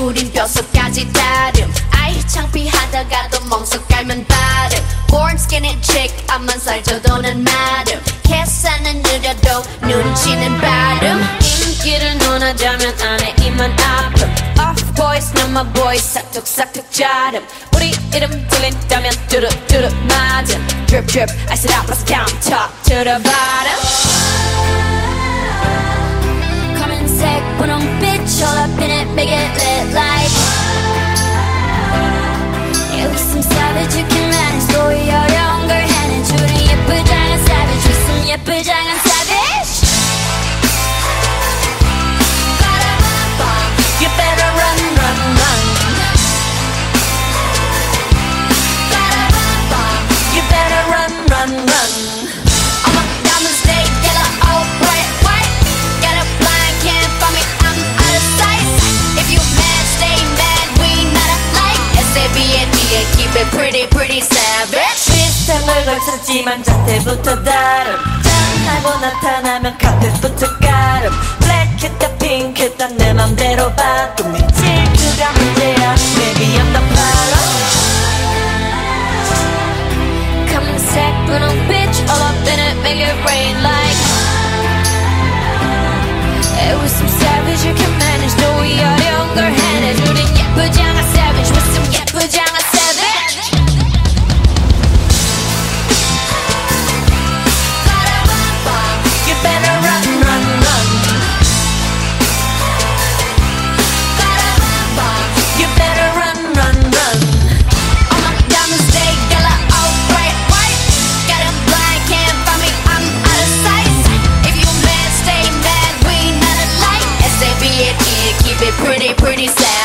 우린 뼛속까지 다름 아이 창피하다가도 몸속깔만 바름 Born skinny chick 앞만 살쪄도 난 마름 계산은 느려도 눈치는 빠름 인기를 논하자면 안에 이만 아픔 Off boys number boys 싹둑싹둑 자름 우리 이름 들린다면 뚜룩뚜룩 맞음 Drip drip I sit up let's down top to the bottom S-A-V-A-D-A keep it pretty pretty savage 비슷함을 걸쳤지만 자태부터 다름 pretty sad.